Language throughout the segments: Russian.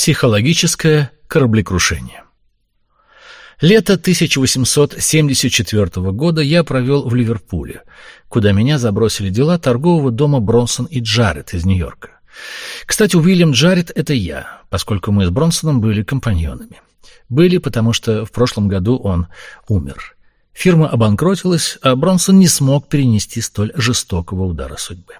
Психологическое кораблекрушение. Лето 1874 года я провел в Ливерпуле, куда меня забросили дела торгового дома Бронсон и Джаред из Нью-Йорка. Кстати, Уильям Джаред — это я, поскольку мы с Бронсоном были компаньонами. Были, потому что в прошлом году он умер. Фирма обанкротилась, а Бронсон не смог перенести столь жестокого удара судьбы.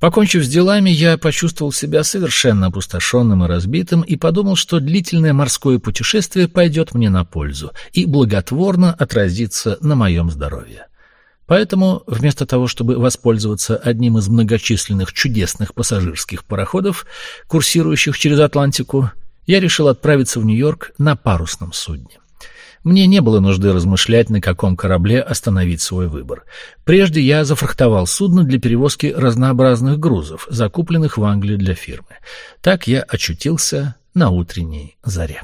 Покончив с делами, я почувствовал себя совершенно опустошенным и разбитым и подумал, что длительное морское путешествие пойдет мне на пользу и благотворно отразится на моем здоровье. Поэтому, вместо того, чтобы воспользоваться одним из многочисленных чудесных пассажирских пароходов, курсирующих через Атлантику, я решил отправиться в Нью-Йорк на парусном судне. Мне не было нужды размышлять, на каком корабле остановить свой выбор. Прежде я зафрахтовал судно для перевозки разнообразных грузов, закупленных в Англии для фирмы. Так я очутился на утренней заре.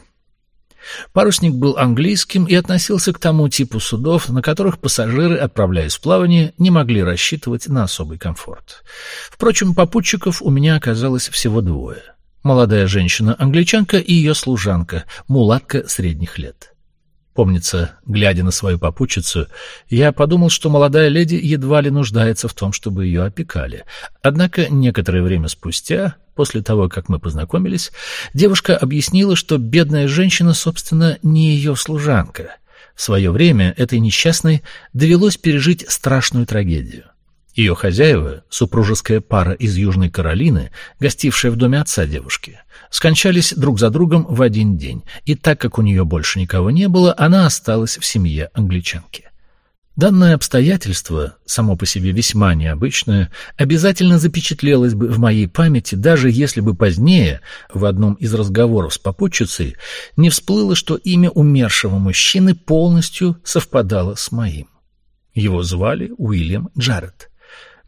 Парусник был английским и относился к тому типу судов, на которых пассажиры, отправляясь в плавание, не могли рассчитывать на особый комфорт. Впрочем, попутчиков у меня оказалось всего двое. Молодая женщина-англичанка и ее служанка, мулатка средних лет. Помнится, глядя на свою попутчицу, я подумал, что молодая леди едва ли нуждается в том, чтобы ее опекали. Однако некоторое время спустя, после того, как мы познакомились, девушка объяснила, что бедная женщина, собственно, не ее служанка. В свое время этой несчастной довелось пережить страшную трагедию. Ее хозяева, супружеская пара из Южной Каролины, гостившая в доме отца девушки, скончались друг за другом в один день, и так как у нее больше никого не было, она осталась в семье англичанки. Данное обстоятельство, само по себе весьма необычное, обязательно запечатлелось бы в моей памяти, даже если бы позднее, в одном из разговоров с попутчицей, не всплыло, что имя умершего мужчины полностью совпадало с моим. Его звали Уильям Джаред.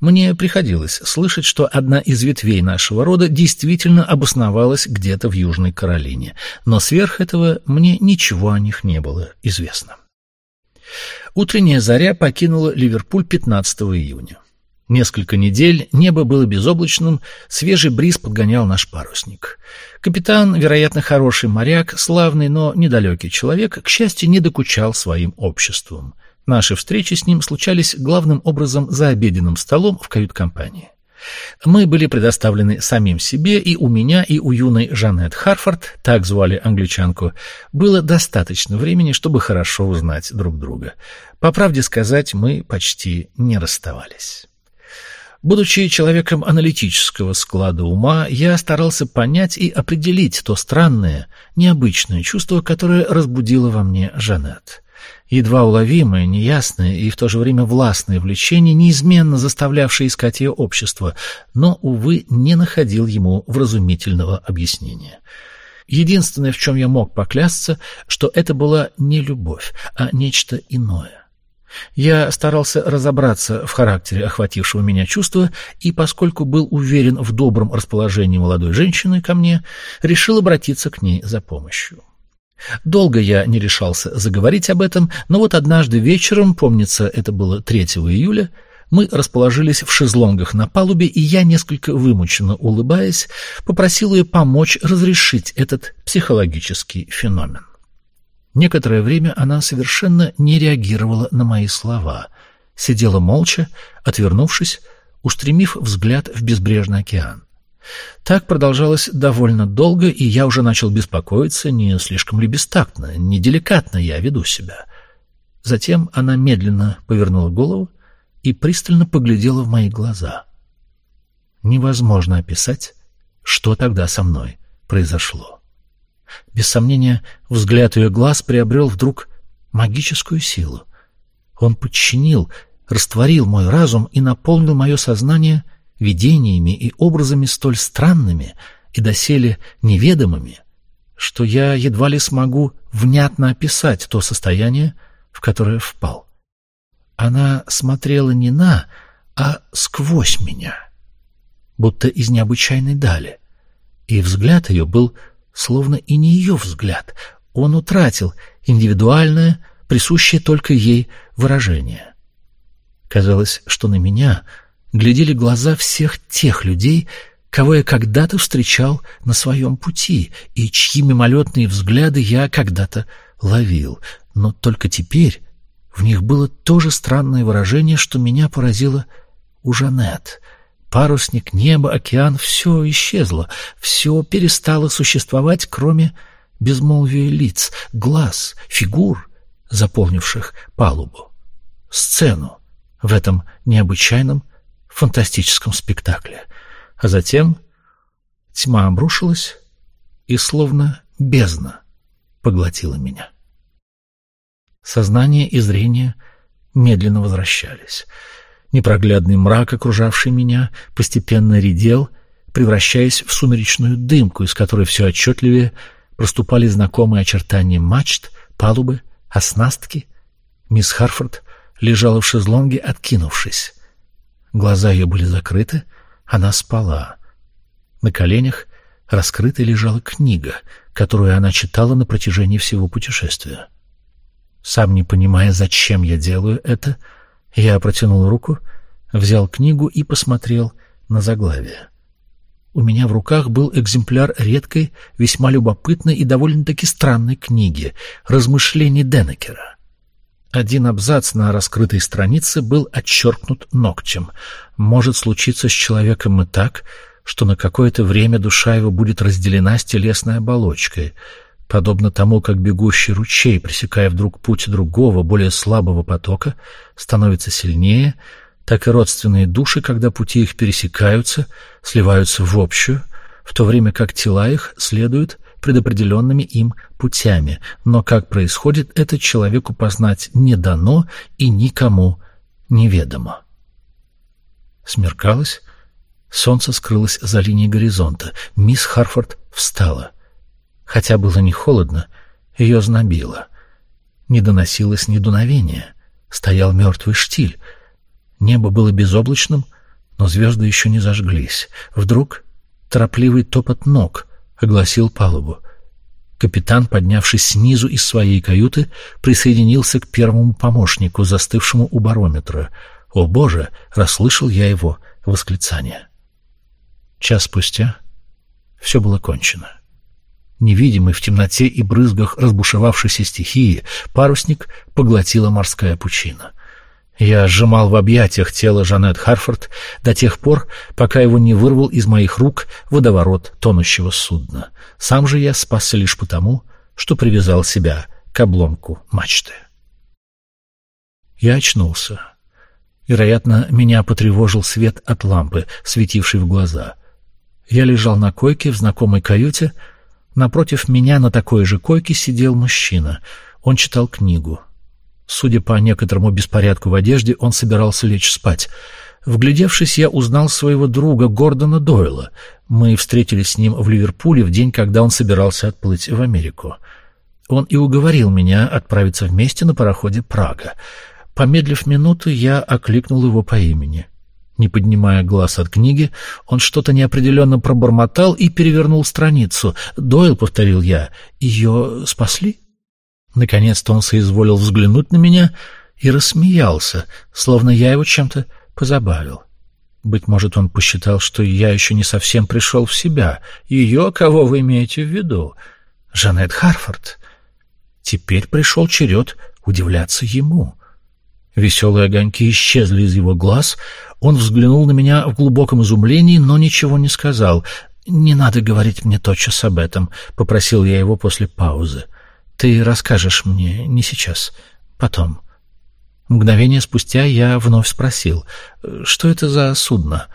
Мне приходилось слышать, что одна из ветвей нашего рода действительно обосновалась где-то в Южной Каролине, но сверх этого мне ничего о них не было известно. Утренняя заря покинула Ливерпуль 15 июня. Несколько недель небо было безоблачным, свежий бриз подгонял наш парусник. Капитан, вероятно, хороший моряк, славный, но недалекий человек, к счастью, не докучал своим обществом — Наши встречи с ним случались главным образом за обеденным столом в кают-компании. Мы были предоставлены самим себе, и у меня, и у юной Жанет Харфорд, так звали англичанку, было достаточно времени, чтобы хорошо узнать друг друга. По правде сказать, мы почти не расставались. Будучи человеком аналитического склада ума, я старался понять и определить то странное, необычное чувство, которое разбудило во мне Жанет. Едва уловимое, неясное и в то же время властное влечение, неизменно заставлявшее искать ее общество, но, увы, не находил ему вразумительного объяснения. Единственное, в чем я мог поклясться, что это была не любовь, а нечто иное. Я старался разобраться в характере охватившего меня чувства, и, поскольку был уверен в добром расположении молодой женщины ко мне, решил обратиться к ней за помощью. Долго я не решался заговорить об этом, но вот однажды вечером, помнится, это было 3 июля, мы расположились в шезлонгах на палубе, и я, несколько вымученно улыбаясь, попросил ее помочь разрешить этот психологический феномен. Некоторое время она совершенно не реагировала на мои слова, сидела молча, отвернувшись, устремив взгляд в безбрежный океан. Так продолжалось довольно долго, и я уже начал беспокоиться, не слишком ли бестактно, не деликатно я веду себя. Затем она медленно повернула голову и пристально поглядела в мои глаза. Невозможно описать, что тогда со мной произошло. Без сомнения, взгляд ее глаз приобрел вдруг магическую силу. Он подчинил, растворил мой разум и наполнил мое сознание — видениями и образами столь странными и доселе неведомыми, что я едва ли смогу внятно описать то состояние, в которое впал. Она смотрела не на, а сквозь меня, будто из необычайной дали, и взгляд ее был словно и не ее взгляд, он утратил индивидуальное, присущее только ей выражение. Казалось, что на меня — глядели глаза всех тех людей, кого я когда-то встречал на своем пути и чьи мимолетные взгляды я когда-то ловил. Но только теперь в них было то же странное выражение, что меня поразило у Жанет. Парусник, небо, океан — все исчезло, все перестало существовать, кроме безмолвия лиц, глаз, фигур, заполнивших палубу, сцену в этом необычайном фантастическом спектакле. А затем тьма обрушилась и словно бездна поглотила меня. Сознание и зрение медленно возвращались. Непроглядный мрак, окружавший меня, постепенно редел, превращаясь в сумеречную дымку, из которой все отчетливее проступали знакомые очертания мачт, палубы, оснастки. Мисс Харфорд лежала в шезлонге, откинувшись. Глаза ее были закрыты, она спала. На коленях раскрытой лежала книга, которую она читала на протяжении всего путешествия. Сам не понимая, зачем я делаю это, я протянул руку, взял книгу и посмотрел на заглавие. У меня в руках был экземпляр редкой, весьма любопытной и довольно-таки странной книги «Размышления Денекера». Один абзац на раскрытой странице был отчеркнут ногтем. Может случиться с человеком и так, что на какое-то время душа его будет разделена с телесной оболочкой, подобно тому, как бегущий ручей, пресекая вдруг путь другого, более слабого потока, становится сильнее, так и родственные души, когда пути их пересекаются, сливаются в общую, в то время как тела их следуют предопределенными им путями, но как происходит это человеку познать не дано и никому неведомо. Смеркалось, солнце скрылось за линией горизонта, мисс Харфорд встала. Хотя было не холодно, ее знобило. Не доносилось ни дуновения, стоял мертвый штиль. Небо было безоблачным, но звезды еще не зажглись. Вдруг торопливый топот ног — огласил палубу. Капитан, поднявшись снизу из своей каюты, присоединился к первому помощнику, застывшему у барометра. «О, Боже!» — расслышал я его восклицание. Час спустя все было кончено. Невидимый в темноте и брызгах разбушевавшейся стихии, парусник поглотила морская пучина. Я сжимал в объятиях тело Жанет Харфорд до тех пор, пока его не вырвал из моих рук водоворот тонущего судна. Сам же я спасся лишь потому, что привязал себя к обломку мачты. Я очнулся. Вероятно, меня потревожил свет от лампы, светивший в глаза. Я лежал на койке в знакомой каюте. Напротив меня на такой же койке сидел мужчина. Он читал книгу. Судя по некоторому беспорядку в одежде, он собирался лечь спать. Вглядевшись, я узнал своего друга Гордона Дойла. Мы встретились с ним в Ливерпуле в день, когда он собирался отплыть в Америку. Он и уговорил меня отправиться вместе на пароходе «Прага». Помедлив минуту, я окликнул его по имени. Не поднимая глаз от книги, он что-то неопределенно пробормотал и перевернул страницу. «Дойл», — повторил я, — «ее спасли?» Наконец-то он соизволил взглянуть на меня и рассмеялся, словно я его чем-то позабавил. Быть может, он посчитал, что я еще не совсем пришел в себя. Ее, кого вы имеете в виду? Жанет Харфорд. Теперь пришел черед удивляться ему. Веселые огоньки исчезли из его глаз. Он взглянул на меня в глубоком изумлении, но ничего не сказал. «Не надо говорить мне тотчас об этом», — попросил я его после паузы. Ты расскажешь мне не сейчас, потом. Мгновение спустя я вновь спросил, что это за судно?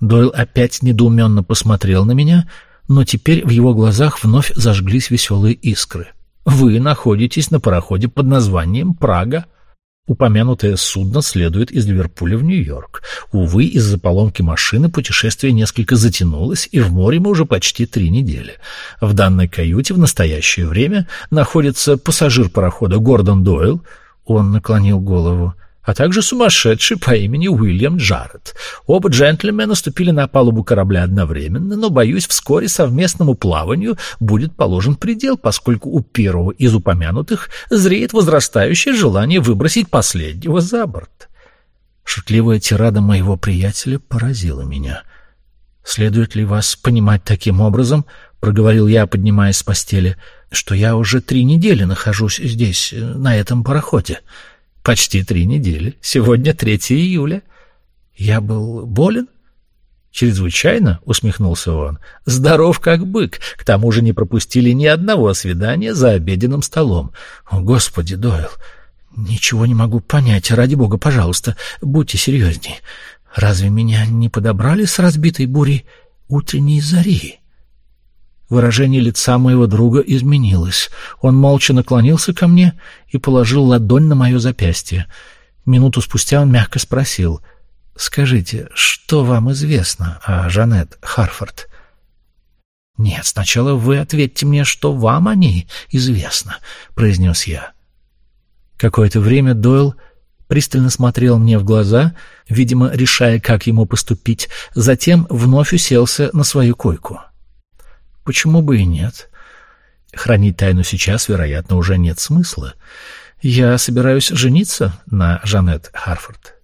Дойл опять недоуменно посмотрел на меня, но теперь в его глазах вновь зажглись веселые искры. «Вы находитесь на пароходе под названием «Прага»?» Упомянутое судно следует из Ливерпуля в Нью-Йорк. Увы, из-за поломки машины путешествие несколько затянулось, и в море мы уже почти три недели. В данной каюте в настоящее время находится пассажир парохода Гордон Дойл. Он наклонил голову а также сумасшедший по имени Уильям Джаред. Оба джентльмена ступили на палубу корабля одновременно, но, боюсь, вскоре совместному плаванию будет положен предел, поскольку у первого из упомянутых зреет возрастающее желание выбросить последнего за борт. Шутливая тирада моего приятеля поразила меня. Следует ли вас понимать таким образом, проговорил я, поднимаясь с постели, что я уже три недели нахожусь здесь, на этом пароходе. Почти три недели. Сегодня 3 июля. Я был болен? Чрезвычайно, усмехнулся он. Здоров как бык. К тому же не пропустили ни одного свидания за обеденным столом. О, господи, Дойл, ничего не могу понять. Ради бога, пожалуйста, будьте серьезней. Разве меня не подобрали с разбитой бурей утренней зари? Выражение лица моего друга изменилось. Он молча наклонился ко мне и положил ладонь на мое запястье. Минуту спустя он мягко спросил, «Скажите, что вам известно о Жанет Харфорд?» «Нет, сначала вы ответьте мне, что вам о ней известно», — произнес я. Какое-то время Дойл пристально смотрел мне в глаза, видимо, решая, как ему поступить, затем вновь уселся на свою койку. Почему бы и нет? Хранить тайну сейчас, вероятно, уже нет смысла. Я собираюсь жениться на Жанет Харфорд.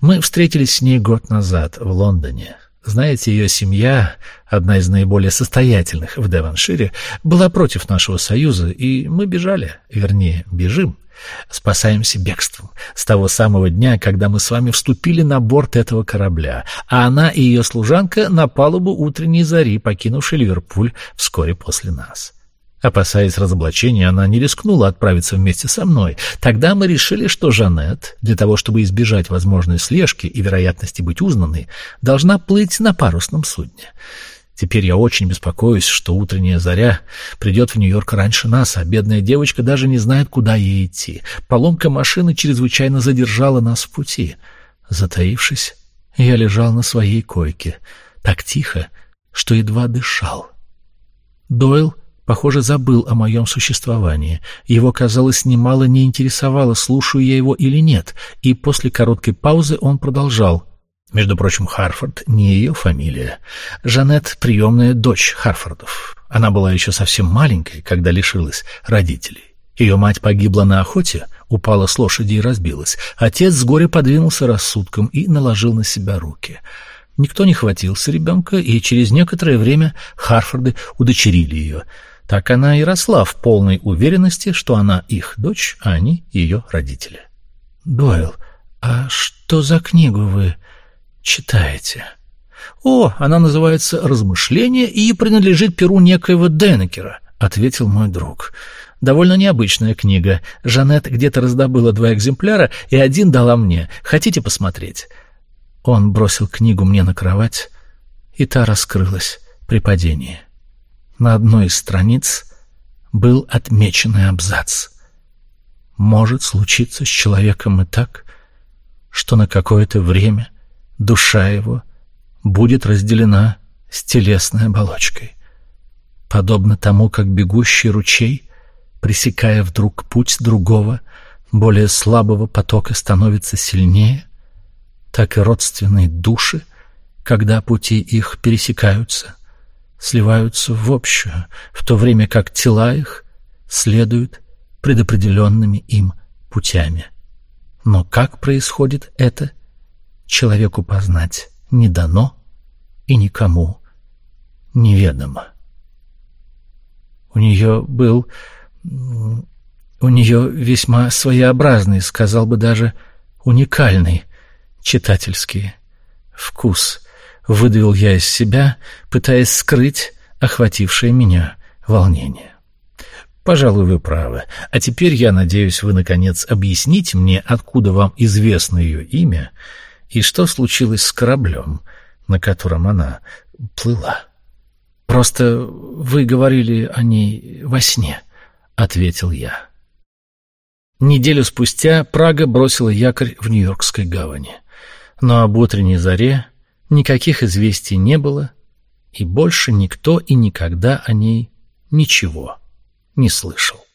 Мы встретились с ней год назад в Лондоне. Знаете, ее семья, одна из наиболее состоятельных в Девоншире, была против нашего союза, и мы бежали, вернее, бежим. Спасаемся бегством. С того самого дня, когда мы с вами вступили на борт этого корабля, а она и ее служанка на палубу утренней зари, покинувшей Ливерпуль вскоре после нас. Опасаясь разоблачения, она не рискнула отправиться вместе со мной. Тогда мы решили, что Жанет, для того чтобы избежать возможной слежки и вероятности быть узнанной, должна плыть на парусном судне. Теперь я очень беспокоюсь, что утренняя заря придет в Нью-Йорк раньше нас, а бедная девочка даже не знает, куда ей идти. Поломка машины чрезвычайно задержала нас в пути. Затаившись, я лежал на своей койке, так тихо, что едва дышал. Дойл, похоже, забыл о моем существовании. Его, казалось, немало не интересовало, слушаю я его или нет, и после короткой паузы он продолжал — между прочим, Харфорд не ее фамилия. Жанет — приемная дочь Харфордов. Она была еще совсем маленькой, когда лишилась родителей. Ее мать погибла на охоте, упала с лошади и разбилась. Отец с горя подвинулся рассудком и наложил на себя руки. Никто не хватился ребенка, и через некоторое время Харфорды удочерили ее. Так она и росла в полной уверенности, что она их дочь, а они ее родители. «Дойл, а что за книгу вы читаете? О, она называется «Размышления» и принадлежит перу некоего Денекера, ответил мой друг. Довольно необычная книга. Жанет где-то раздобыла два экземпляра и один дала мне. Хотите посмотреть? Он бросил книгу мне на кровать, и та раскрылась при падении. На одной из страниц был отмеченный абзац. Может случиться с человеком и так, что на какое-то время душа его будет разделена с телесной оболочкой. Подобно тому, как бегущий ручей, пресекая вдруг путь другого, более слабого потока становится сильнее, так и родственные души, когда пути их пересекаются, сливаются в общую, в то время как тела их следуют предопределенными им путями. Но как происходит это, человеку познать не дано и никому неведомо. У нее был... у нее весьма своеобразный, сказал бы даже уникальный читательский вкус. Выдавил я из себя, пытаясь скрыть охватившее меня волнение. Пожалуй, вы правы. А теперь я надеюсь, вы наконец объясните мне, откуда вам известно ее имя и что случилось с кораблем, на котором она плыла. «Просто вы говорили о ней во сне», — ответил я. Неделю спустя Прага бросила якорь в Нью-Йоркской гавани. Но об утренней заре никаких известий не было, и больше никто и никогда о ней ничего не слышал.